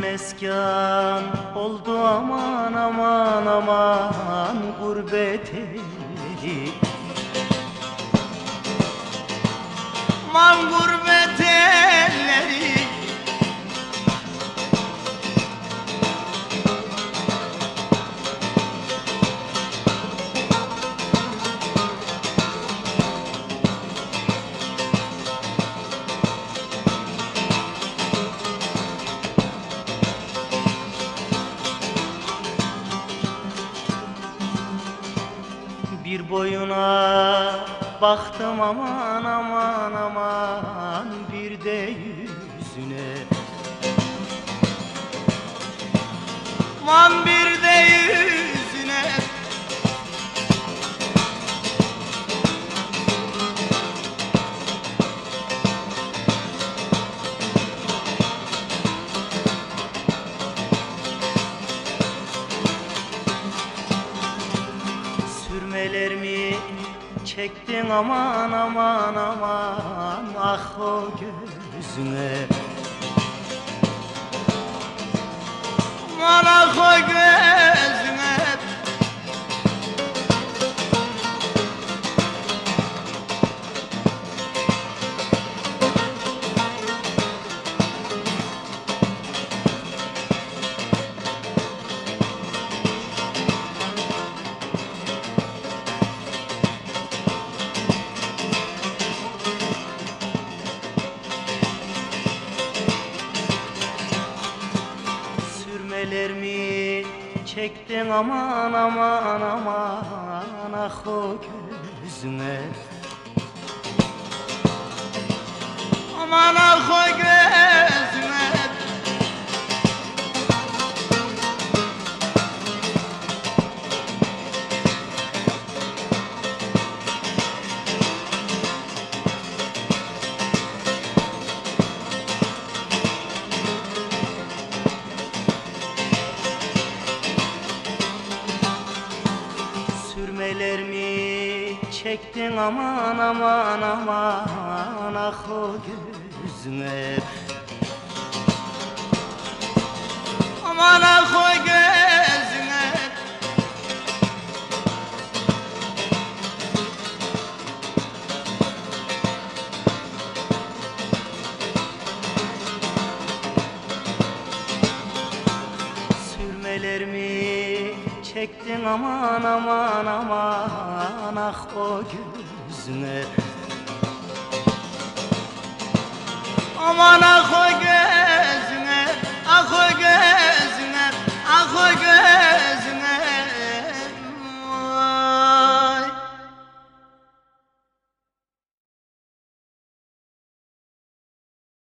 meskan oldu aman aman aman gurbet eli boyuna baktım aman aman aman bir de yüzüne. Aman bir de yüzüne Çektin aman aman aman ah o gözüne Aman ah o gözüne Sürmelerimi çektin aman aman aman ah o gözüne Aman Sürmelerimi çektin aman aman aman ah o gözüme Sürmelerimi çektin aman aman aman ah o gözüne Aman